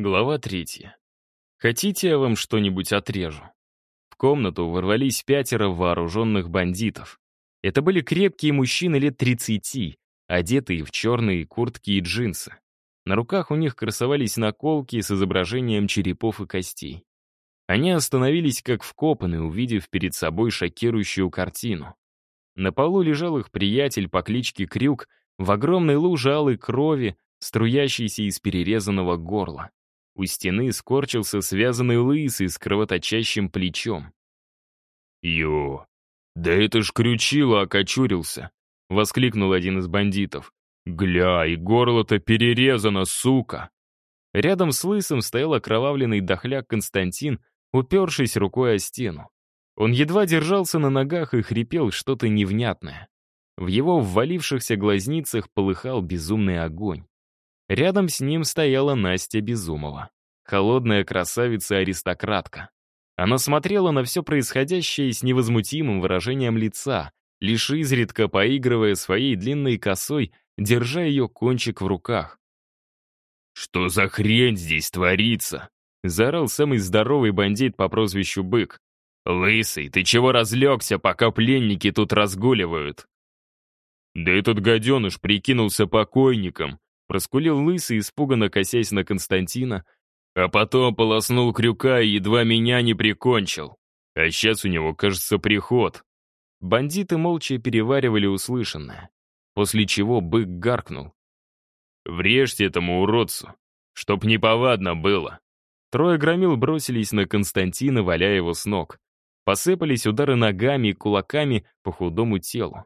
Глава третья. Хотите, я вам что-нибудь отрежу? В комнату ворвались пятеро вооруженных бандитов. Это были крепкие мужчины лет 30, одетые в черные куртки и джинсы. На руках у них красовались наколки с изображением черепов и костей. Они остановились как вкопанные, увидев перед собой шокирующую картину. На полу лежал их приятель по кличке Крюк в огромной луже алой крови, струящейся из перерезанного горла. У стены скорчился связанный лысый с кровоточащим плечом. «Ё, да это ж крючило окочурился!» — воскликнул один из бандитов. «Гля, и горло-то перерезано, сука!» Рядом с лысым стоял окровавленный дохляк Константин, упершись рукой о стену. Он едва держался на ногах и хрипел что-то невнятное. В его ввалившихся глазницах полыхал безумный огонь. Рядом с ним стояла Настя Безумова. Холодная красавица-аристократка. Она смотрела на все происходящее с невозмутимым выражением лица, лишь изредка поигрывая своей длинной косой, держа ее кончик в руках. «Что за хрень здесь творится?» — заорал самый здоровый бандит по прозвищу Бык. «Лысый, ты чего разлегся, пока пленники тут разгуливают?» «Да этот гаденыш прикинулся покойником», Проскулил лысый, испуганно косясь на Константина, а потом полоснул крюка и едва меня не прикончил. А сейчас у него, кажется, приход. Бандиты молча переваривали услышанное, после чего бык гаркнул. «Врежьте этому уродцу, чтоб неповадно было». Трое громил бросились на Константина, валяя его с ног. Посыпались удары ногами и кулаками по худому телу.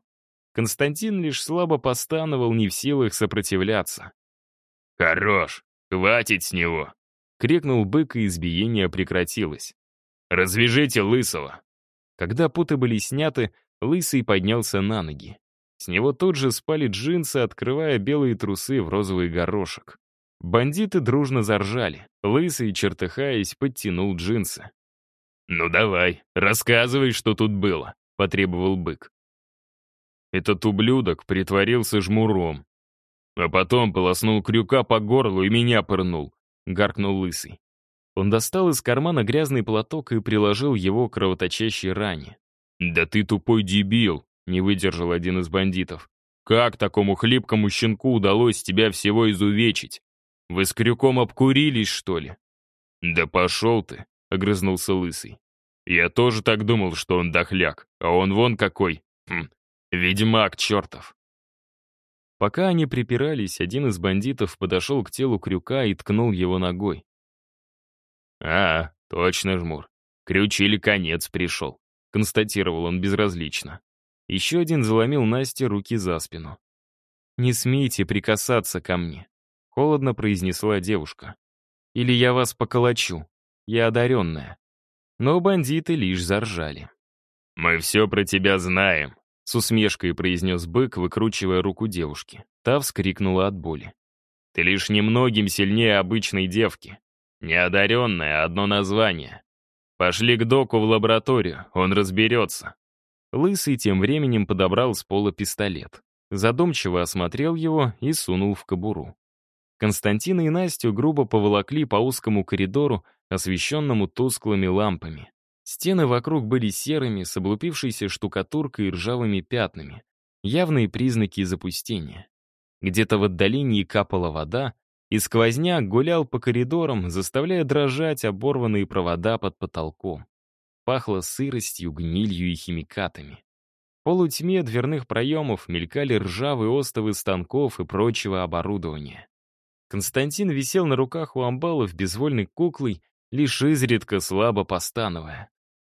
Константин лишь слабо постановал, не в силах сопротивляться. «Хорош! Хватит с него!» — крикнул бык, и избиение прекратилось. «Развяжите лысого!» Когда путы были сняты, лысый поднялся на ноги. С него тут же спали джинсы, открывая белые трусы в розовый горошек. Бандиты дружно заржали. Лысый, чертыхаясь, подтянул джинсы. «Ну давай, рассказывай, что тут было», — потребовал бык. Этот ублюдок притворился жмуром. А потом полоснул крюка по горлу и меня пырнул, гаркнул лысый. Он достал из кармана грязный платок и приложил его к кровоточащей ране. «Да ты тупой дебил!» — не выдержал один из бандитов. «Как такому хлипкому щенку удалось тебя всего изувечить? Вы с крюком обкурились, что ли?» «Да пошел ты!» — огрызнулся лысый. «Я тоже так думал, что он дохляк, а он вон какой. Хм, Ведьмак чертов. Пока они припирались, один из бандитов подошел к телу крюка и ткнул его ногой. «А, точно, жмур. Крючили конец пришел», — констатировал он безразлично. Еще один заломил Насте руки за спину. «Не смейте прикасаться ко мне», — холодно произнесла девушка. «Или я вас поколочу. Я одаренная». Но бандиты лишь заржали. «Мы все про тебя знаем», с усмешкой произнес бык, выкручивая руку девушки. Та вскрикнула от боли. «Ты лишь немногим сильнее обычной девки. Неодаренная — одно название. Пошли к доку в лабораторию, он разберется». Лысый тем временем подобрал с пола пистолет. Задумчиво осмотрел его и сунул в кобуру. Константина и Настю грубо поволокли по узкому коридору, освещенному тусклыми лампами. Стены вокруг были серыми, с облупившейся штукатуркой и ржавыми пятнами. Явные признаки запустения. Где-то в отдалении капала вода, и сквозняк гулял по коридорам, заставляя дрожать оборванные провода под потолком. Пахло сыростью, гнилью и химикатами. В полутьме дверных проемов мелькали ржавые остовы станков и прочего оборудования. Константин висел на руках у амбалов безвольной куклой, лишь изредка слабо постановая.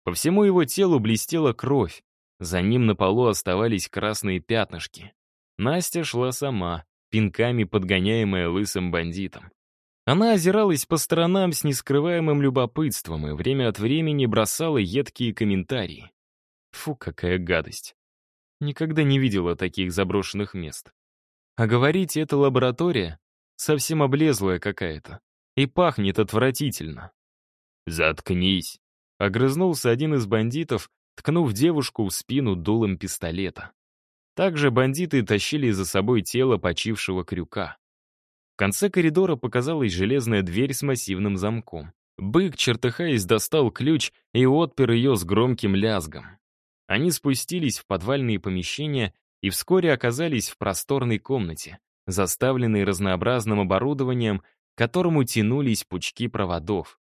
По всему его телу блестела кровь. За ним на полу оставались красные пятнышки. Настя шла сама, пинками подгоняемая лысым бандитом. Она озиралась по сторонам с нескрываемым любопытством и время от времени бросала едкие комментарии. Фу, какая гадость. Никогда не видела таких заброшенных мест. А говорите, это лаборатория? Совсем облезлая какая-то. И пахнет отвратительно. «Заткнись», Огрызнулся один из бандитов, ткнув девушку в спину дулом пистолета. Также бандиты тащили за собой тело почившего крюка. В конце коридора показалась железная дверь с массивным замком. Бык, чертыхаясь, достал ключ и отпер ее с громким лязгом. Они спустились в подвальные помещения и вскоре оказались в просторной комнате, заставленной разнообразным оборудованием, к которому тянулись пучки проводов.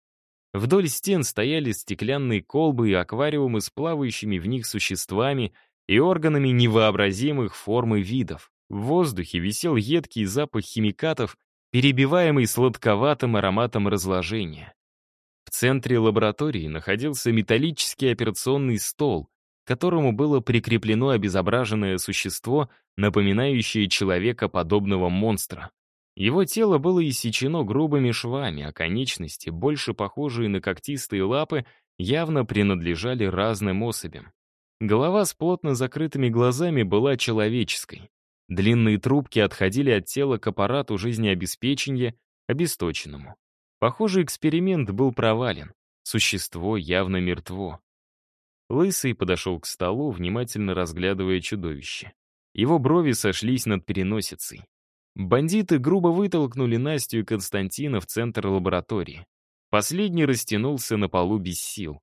Вдоль стен стояли стеклянные колбы и аквариумы с плавающими в них существами и органами невообразимых форм и видов. В воздухе висел едкий запах химикатов, перебиваемый сладковатым ароматом разложения. В центре лаборатории находился металлический операционный стол, к которому было прикреплено обезображенное существо, напоминающее человека подобного монстра. Его тело было иссечено грубыми швами, а конечности, больше похожие на когтистые лапы, явно принадлежали разным особям. Голова с плотно закрытыми глазами была человеческой. Длинные трубки отходили от тела к аппарату жизнеобеспечения, обесточенному. Похоже, эксперимент был провален. Существо явно мертво. Лысый подошел к столу, внимательно разглядывая чудовище. Его брови сошлись над переносицей. Бандиты грубо вытолкнули Настю и Константина в центр лаборатории. Последний растянулся на полу без сил.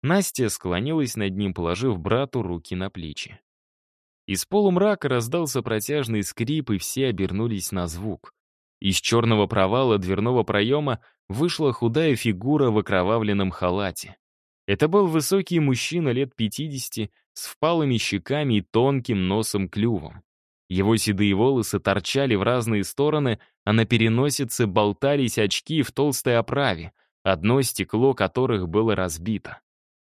Настя склонилась над ним, положив брату руки на плечи. Из полумрака раздался протяжный скрип, и все обернулись на звук. Из черного провала дверного проема вышла худая фигура в окровавленном халате. Это был высокий мужчина лет 50 с впалыми щеками и тонким носом-клювом. Его седые волосы торчали в разные стороны, а на переносице болтались очки в толстой оправе, одно стекло которых было разбито.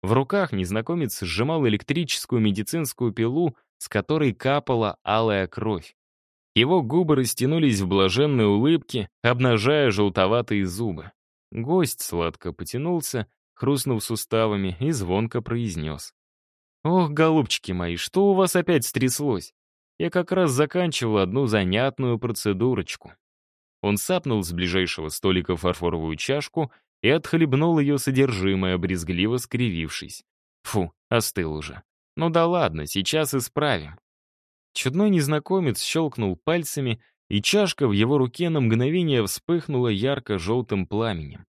В руках незнакомец сжимал электрическую медицинскую пилу, с которой капала алая кровь. Его губы растянулись в блаженной улыбке, обнажая желтоватые зубы. Гость сладко потянулся, хрустнув суставами, и звонко произнес. «Ох, голубчики мои, что у вас опять стряслось? Я как раз заканчивал одну занятную процедурочку». Он сапнул с ближайшего столика фарфоровую чашку и отхлебнул ее содержимое, брезгливо скривившись. Фу, остыл уже. Ну да ладно, сейчас исправим. Чудной незнакомец щелкнул пальцами, и чашка в его руке на мгновение вспыхнула ярко-желтым пламенем.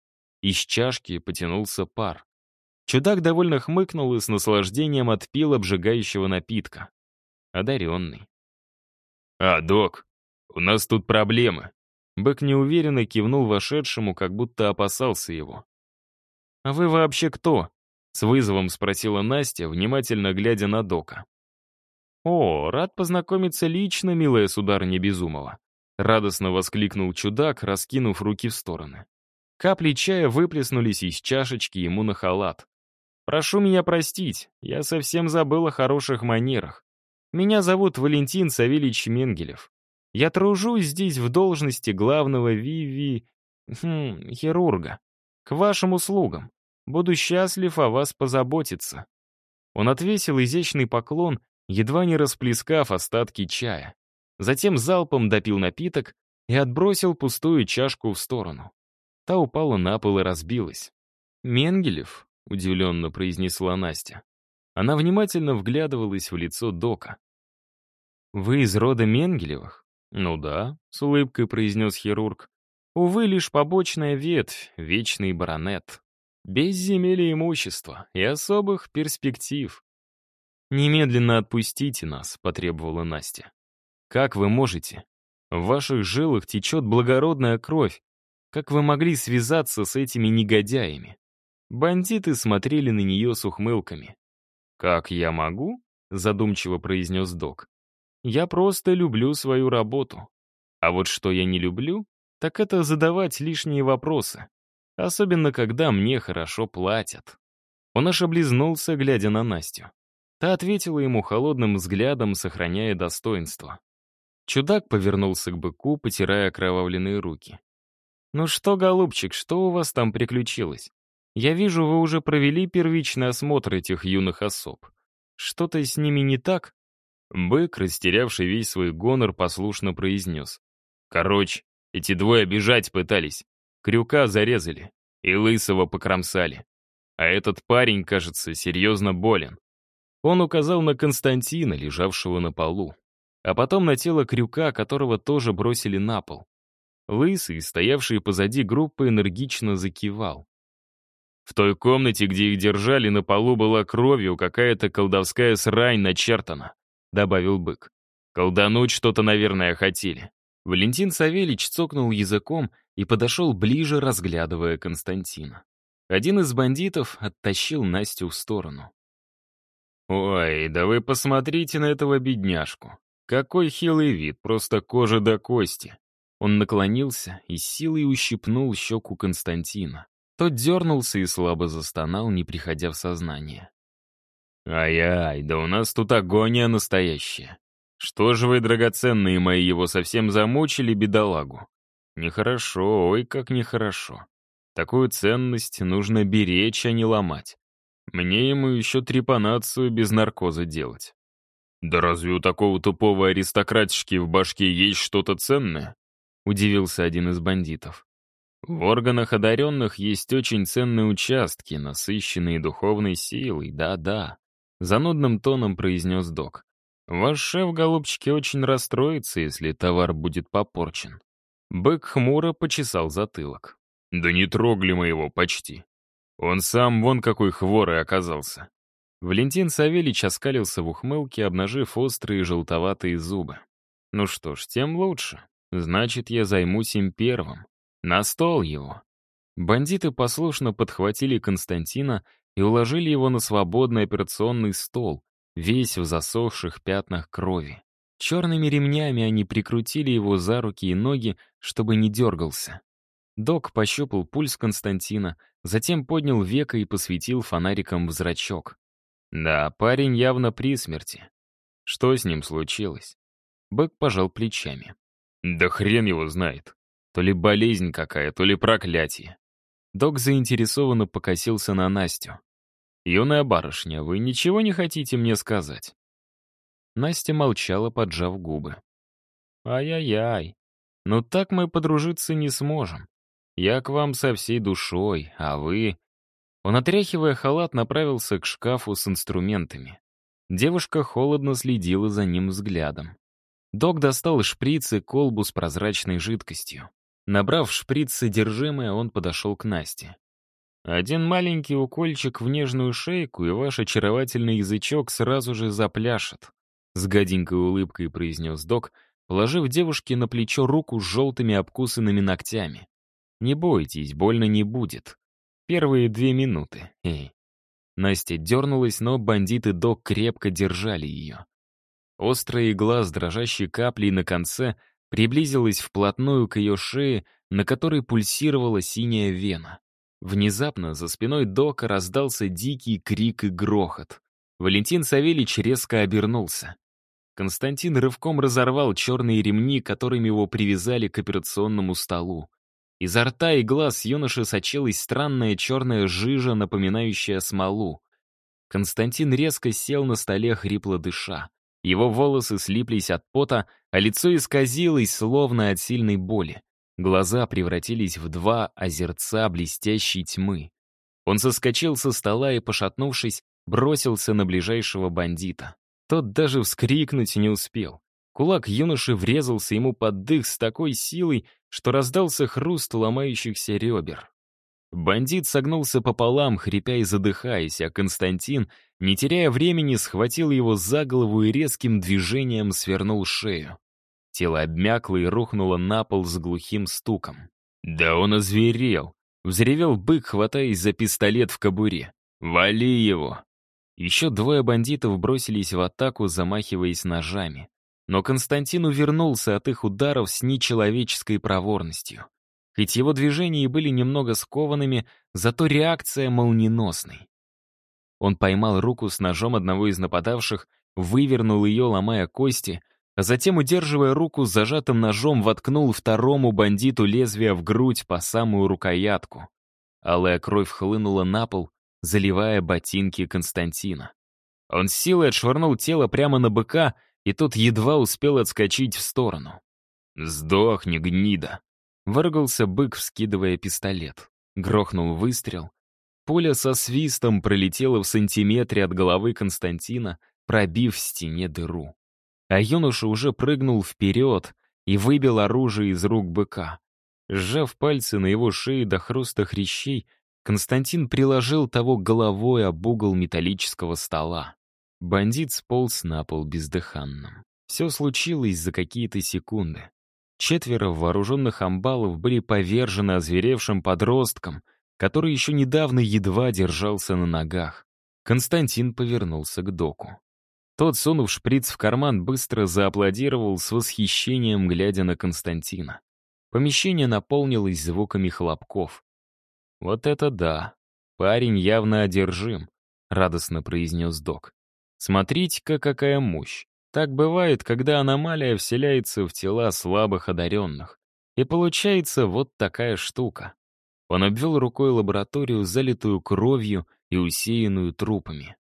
Из чашки потянулся пар. Чудак довольно хмыкнул и с наслаждением отпил обжигающего напитка. Одаренный. «А, док, у нас тут проблемы», Бык неуверенно кивнул вошедшему, как будто опасался его. «А вы вообще кто?» — с вызовом спросила Настя, внимательно глядя на Дока. «О, рад познакомиться лично, милая сударыня Безумова!» — радостно воскликнул чудак, раскинув руки в стороны. Капли чая выплеснулись из чашечки ему на халат. «Прошу меня простить, я совсем забыл о хороших манерах. Меня зовут Валентин Савельевич Менгелев. Я тружусь здесь в должности главного Виви... Хм, хирурга. К вашим услугам. Буду счастлив о вас позаботиться». Он отвесил изящный поклон, едва не расплескав остатки чая. Затем залпом допил напиток и отбросил пустую чашку в сторону. Та упала на пол и разбилась. «Менгелев?» — удивленно произнесла Настя. Она внимательно вглядывалась в лицо Дока. «Вы из рода Менгелевых?» «Ну да», — с улыбкой произнес хирург. «Увы, лишь побочная ветвь, вечный баронет. Без земель и имущества и особых перспектив». «Немедленно отпустите нас», — потребовала Настя. «Как вы можете? В ваших жилах течет благородная кровь. Как вы могли связаться с этими негодяями?» Бандиты смотрели на нее с ухмылками. «Как я могу?» — задумчиво произнес док. Я просто люблю свою работу. А вот что я не люблю, так это задавать лишние вопросы. Особенно, когда мне хорошо платят. Он аж облизнулся, глядя на Настю. Та ответила ему холодным взглядом, сохраняя достоинство. Чудак повернулся к быку, потирая окровавленные руки. «Ну что, голубчик, что у вас там приключилось? Я вижу, вы уже провели первичный осмотр этих юных особ. Что-то с ними не так?» Бык, растерявший весь свой гонор, послушно произнес. «Короче, эти двое бежать пытались. Крюка зарезали и лысого покромсали. А этот парень, кажется, серьезно болен». Он указал на Константина, лежавшего на полу, а потом на тело крюка, которого тоже бросили на пол. Лысый, стоявший позади группы, энергично закивал. В той комнате, где их держали, на полу была кровью какая-то колдовская срань начертана, добавил бык. Колдануть что-то, наверное, хотели. Валентин Савельич цокнул языком и подошел ближе, разглядывая Константина. Один из бандитов оттащил Настю в сторону. «Ой, да вы посмотрите на этого бедняжку. Какой хилый вид, просто кожа до кости. Он наклонился и силой ущипнул щеку Константина. Тот дернулся и слабо застонал, не приходя в сознание. «Ай-ай, да у нас тут агония настоящая. Что же вы, драгоценные мои, его совсем замучили, бедолагу? Нехорошо, ой, как нехорошо. Такую ценность нужно беречь, а не ломать. Мне ему еще трепанацию без наркоза делать. Да разве у такого тупого аристократишки в башке есть что-то ценное? — удивился один из бандитов. «В органах одаренных есть очень ценные участки, насыщенные духовной силой, да-да», — занудным тоном произнес док. «Ваш шеф, голубчики, очень расстроится, если товар будет попорчен». Бык хмуро почесал затылок. «Да не трогли мы его почти. Он сам вон какой хворый оказался». Валентин Савельич оскалился в ухмылке, обнажив острые желтоватые зубы. «Ну что ж, тем лучше. Значит, я займусь им первым. На стол его. Бандиты послушно подхватили Константина и уложили его на свободный операционный стол, весь в засохших пятнах крови. Черными ремнями они прикрутили его за руки и ноги, чтобы не дергался. Док пощупал пульс Константина, затем поднял веко и посветил фонариком в зрачок. Да, парень явно при смерти. Что с ним случилось? Бэк пожал плечами. Да хрен его знает. То ли болезнь какая, то ли проклятие. Док заинтересованно покосился на Настю. «Юная барышня, вы ничего не хотите мне сказать?» Настя молчала, поджав губы. «Ай-яй-яй, ну так мы подружиться не сможем. Я к вам со всей душой, а вы...» Он, отряхивая халат, направился к шкафу с инструментами. Девушка холодно следила за ним взглядом. Док достал шприц и колбу с прозрачной жидкостью. Набрав шприц содержимое, он подошел к Насте. «Один маленький укольчик в нежную шейку, и ваш очаровательный язычок сразу же запляшет», — с гаденькой улыбкой произнес док, положив девушке на плечо руку с желтыми обкусанными ногтями. «Не бойтесь, больно не будет. Первые две минуты, эй». Настя дернулась, но бандиты док крепко держали ее. Острая игла с дрожащей каплей на конце приблизилась вплотную к ее шее, на которой пульсировала синяя вена. Внезапно за спиной Дока раздался дикий крик и грохот. Валентин Савельич резко обернулся. Константин рывком разорвал черные ремни, которыми его привязали к операционному столу. Изо рта и глаз юноши сочилась странная черная жижа, напоминающая смолу. Константин резко сел на столе, хрипло дыша. Его волосы слиплись от пота, а лицо исказилось, словно от сильной боли. Глаза превратились в два озерца блестящей тьмы. Он соскочил со стола и, пошатнувшись, бросился на ближайшего бандита. Тот даже вскрикнуть не успел. Кулак юноши врезался ему под дых с такой силой, что раздался хруст ломающихся ребер. Бандит согнулся пополам, хрипя и задыхаясь, а Константин, не теряя времени, схватил его за голову и резким движением свернул шею. Тело обмякло и рухнуло на пол с глухим стуком. «Да он озверел!» — взревел бык, хватаясь за пистолет в кобуре. «Вали его!» Еще двое бандитов бросились в атаку, замахиваясь ножами. Но Константин увернулся от их ударов с нечеловеческой проворностью. Хоть его движения и были немного скованными, зато реакция молниеносной. Он поймал руку с ножом одного из нападавших, вывернул ее, ломая кости, а затем, удерживая руку с зажатым ножом, воткнул второму бандиту лезвие в грудь по самую рукоятку. Алая кровь хлынула на пол, заливая ботинки Константина. Он с силой отшвырнул тело прямо на быка, и тот едва успел отскочить в сторону. «Сдохни, гнида!» Выргался бык, вскидывая пистолет. Грохнул выстрел. Пуля со свистом пролетела в сантиметре от головы Константина, пробив в стене дыру. А юноша уже прыгнул вперед и выбил оружие из рук быка. Сжав пальцы на его шее до хруста хрящей, Константин приложил того головой об угол металлического стола. Бандит сполз на пол бездыханным. Все случилось за какие-то секунды. Четверо вооруженных амбалов были повержены озверевшим подростком, который еще недавно едва держался на ногах. Константин повернулся к доку. Тот, сунув шприц в карман, быстро зааплодировал с восхищением, глядя на Константина. Помещение наполнилось звуками хлопков. «Вот это да! Парень явно одержим», — радостно произнес док. «Смотрите-ка, какая мощь! Так бывает, когда аномалия вселяется в тела слабых одаренных. И получается вот такая штука». Он обвел рукой лабораторию, залитую кровью и усеянную трупами.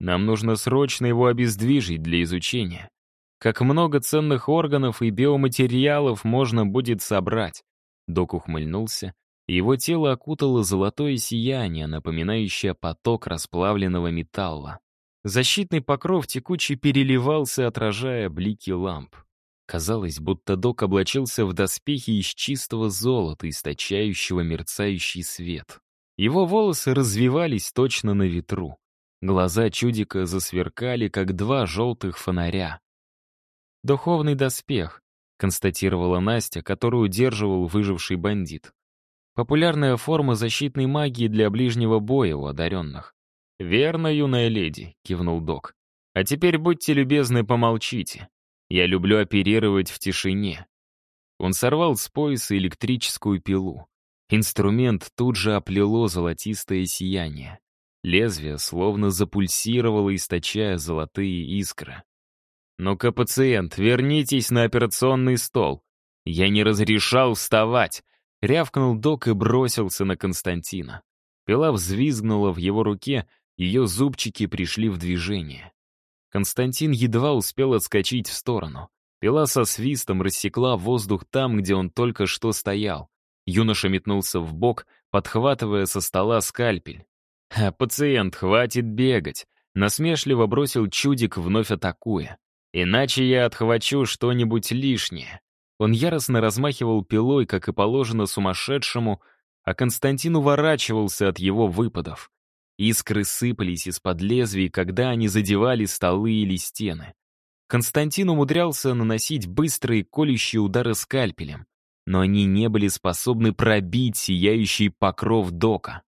«Нам нужно срочно его обездвижить для изучения. Как много ценных органов и биоматериалов можно будет собрать. Док ухмыльнулся, его тело окутало золотое сияние, напоминающее поток расплавленного металла. Защитный покров текучий переливался, отражая блики ламп. Казалось, будто док облачился в доспехи из чистого золота, источающего мерцающий свет. Его волосы развивались точно на ветру. Глаза чудика засверкали, как два желтых фонаря. «Духовный доспех», — констатировала Настя, которую удерживал выживший бандит. «Популярная форма защитной магии для ближнего боя у одаренных». «Верно, юная леди», — кивнул док. «А теперь будьте любезны, помолчите. Я люблю оперировать в тишине». Он сорвал с пояса электрическую пилу. Инструмент тут же оплело золотистое сияние. Лезвие словно запульсировало, источая золотые искры. «Ну-ка, пациент, вернитесь на операционный стол. Я не разрешал вставать!» Рявкнул док и бросился на Константина. Пила взвизгнула в его руке, ее зубчики пришли в движение. Константин едва успел отскочить в сторону. Пила со свистом рассекла воздух там, где он только что стоял. Юноша метнулся в бок, подхватывая со стола скальпель. «А, пациент, хватит бегать!» Насмешливо бросил чудик, вновь атакуя. Иначе я отхвачу что-нибудь лишнее. Он яростно размахивал пилой, как и положено сумасшедшему, а Константин уворачивался от его выпадов. Искры сыпались из-под лезвий, когда они задевали столы или стены. Константин умудрялся наносить быстрые колющие удары скальпелем, но они не были способны пробить сияющий покров дока.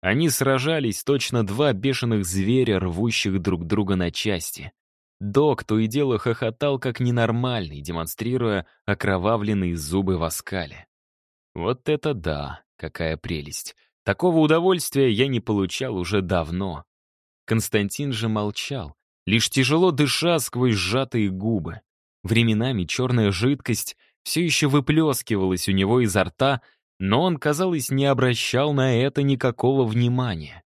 Они сражались точно два бешеных зверя, рвущих друг друга на части. Док то и дело хохотал как ненормальный, демонстрируя окровавленные зубы в оскале. Вот это да, какая прелесть. Такого удовольствия я не получал уже давно. Константин же молчал, лишь тяжело дыша сквозь сжатые губы. Временами черная жидкость все еще выплескивалась у него изо рта, но он, казалось, не обращал на это никакого внимания.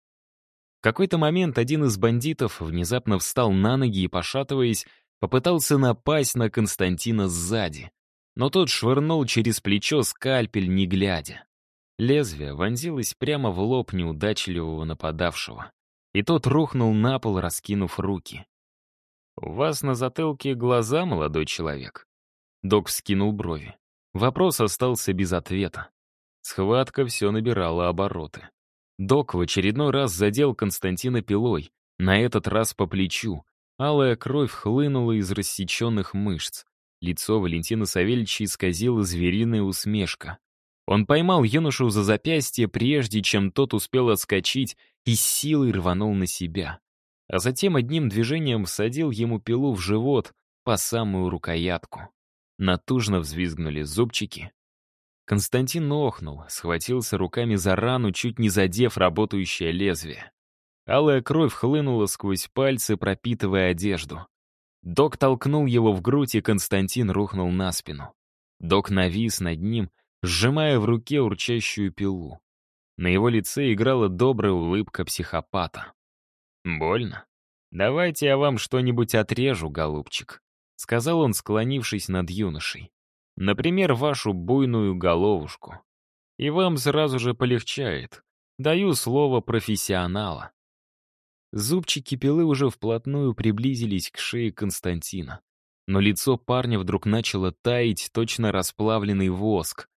В какой-то момент один из бандитов внезапно встал на ноги и, пошатываясь, попытался напасть на Константина сзади. Но тот швырнул через плечо скальпель, не глядя. Лезвие вонзилось прямо в лоб неудачливого нападавшего. И тот рухнул на пол, раскинув руки. «У вас на затылке глаза, молодой человек?» Док вскинул брови. Вопрос остался без ответа. Схватка все набирала обороты. Док в очередной раз задел Константина пилой, на этот раз по плечу. Алая кровь хлынула из рассеченных мышц. Лицо Валентина Савельевича исказила звериная усмешка. Он поймал юношу за запястье, прежде чем тот успел отскочить, и силой рванул на себя. А затем одним движением всадил ему пилу в живот по самую рукоятку. Натужно взвизгнули зубчики, Константин охнул, схватился руками за рану, чуть не задев работающее лезвие. Алая кровь хлынула сквозь пальцы, пропитывая одежду. Док толкнул его в грудь, и Константин рухнул на спину. Док навис над ним, сжимая в руке урчащую пилу. На его лице играла добрая улыбка психопата. «Больно? Давайте я вам что-нибудь отрежу, голубчик», — сказал он, склонившись над юношей. Например, вашу буйную головушку. И вам сразу же полегчает. Даю слово профессионала. Зубчики пилы уже вплотную приблизились к шее Константина. Но лицо парня вдруг начало таять точно расплавленный воск.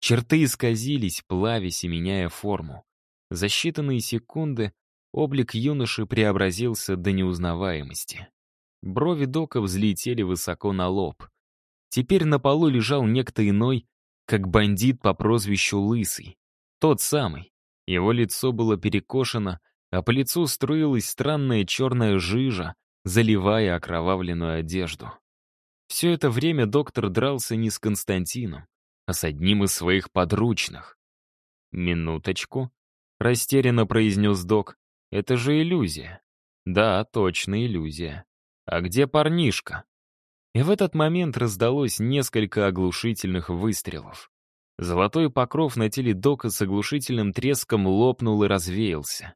Черты исказились, плавясь и меняя форму. За считанные секунды облик юноши преобразился до неузнаваемости. Брови Дока взлетели высоко на лоб. Теперь на полу лежал некто иной, как бандит по прозвищу Лысый. Тот самый. Его лицо было перекошено, а по лицу струилась странная черная жижа, заливая окровавленную одежду. Все это время доктор дрался не с Константином, а с одним из своих подручных. «Минуточку», — растерянно произнес док, — «это же иллюзия». «Да, точно иллюзия. А где парнишка?» И в этот момент раздалось несколько оглушительных выстрелов. Золотой покров на теле Дока с оглушительным треском лопнул и развеялся.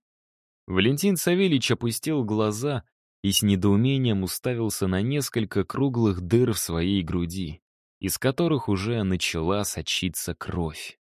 Валентин Савельич опустил глаза и с недоумением уставился на несколько круглых дыр в своей груди, из которых уже начала сочиться кровь.